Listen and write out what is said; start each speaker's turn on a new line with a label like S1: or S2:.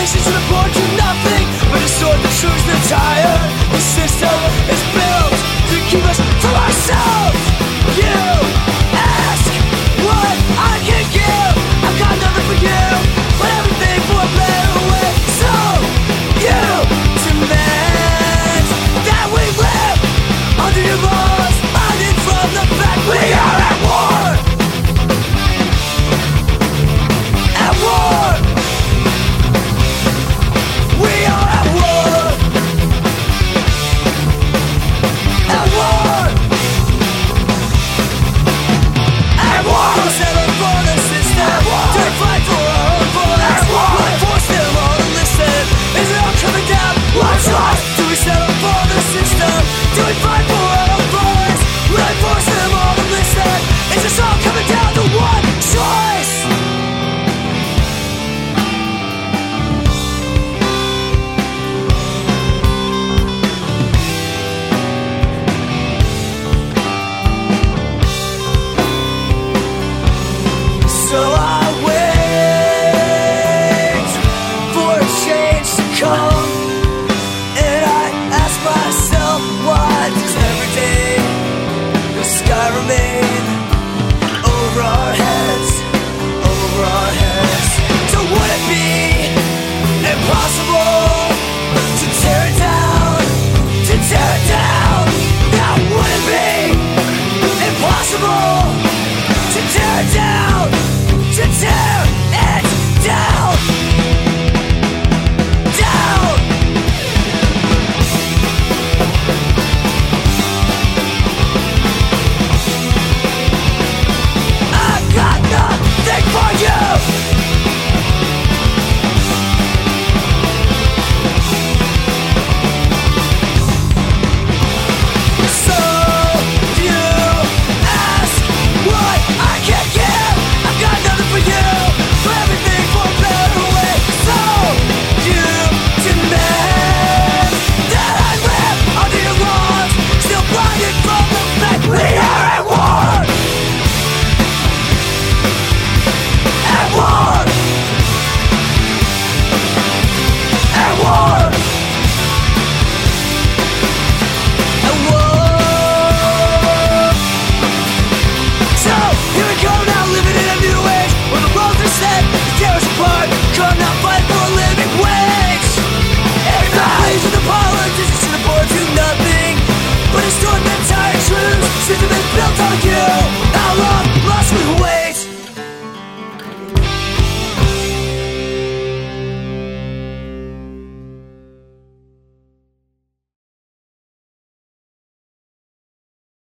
S1: to is an important nothing But a sword that chews the tire The system